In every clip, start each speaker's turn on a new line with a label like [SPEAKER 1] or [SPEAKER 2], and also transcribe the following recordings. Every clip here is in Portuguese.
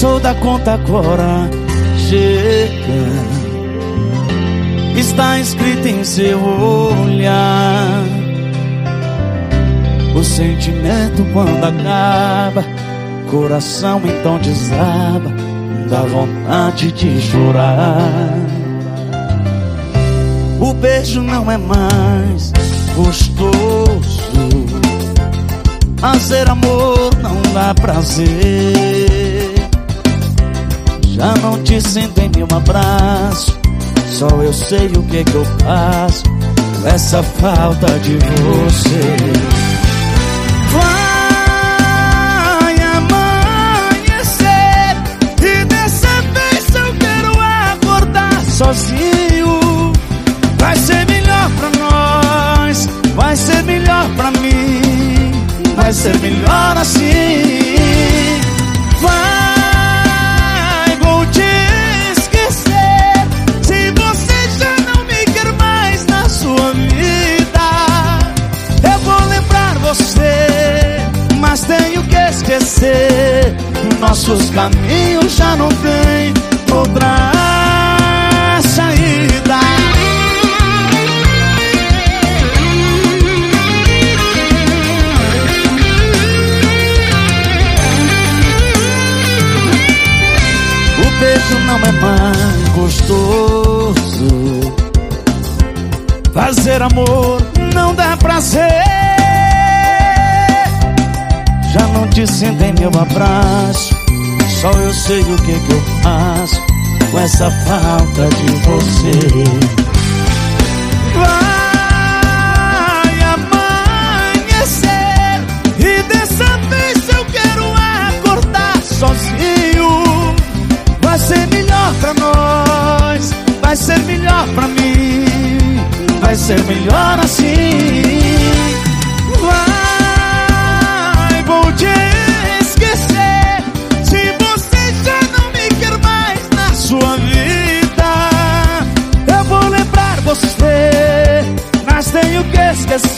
[SPEAKER 1] Passou da conta agora, chega. Está escrito em seu olhar. O sentimento quando acaba, coração então desaba, dá vontade de chorar. O beijo não é mais gostoso. Fazer amor não dá prazer. Já não te sinto em nenhum abraço. Só eu sei o que que eu faço com essa falta de você.
[SPEAKER 2] Vai amanhecer e dessa vez eu quero acordar sozinho. Vai ser melhor pra nós, vai ser melhor pra mim, vai ser melhor assim. Nossos caminhos já não têm outra saída.
[SPEAKER 1] O beijo não é mais gostoso. Fazer amor não dá prazer. Já não te sinto em meu abraço. Só eu sei o que que eu faço com essa falta de você.
[SPEAKER 2] Vai amanhecer e dessa vez eu quero acordar sozinho. Vai ser melhor pra nós, vai ser melhor pra mim, vai ser melhor assim.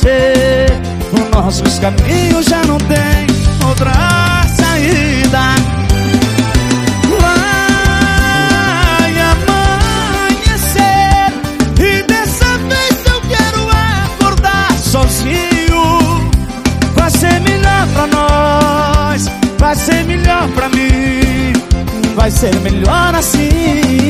[SPEAKER 2] Esquecer. Os nossos caminhos já não têm outra saída. Vai amanhecer e dessa vez eu quero acordar sozinho. Vai ser melhor pra nós, vai ser melhor pra mim, vai ser melhor assim.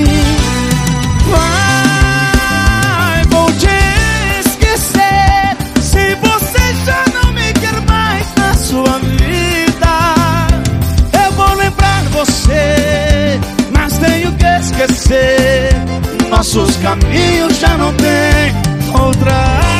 [SPEAKER 2] Esquecer. Nossos caminhos já não têm outra